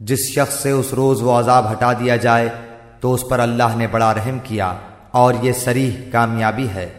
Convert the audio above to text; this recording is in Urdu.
جس شخص سے اس روز وہ عذاب ہٹا دیا جائے تو اس پر اللہ نے بڑا رحم کیا اور یہ سریح کامیابی ہے۔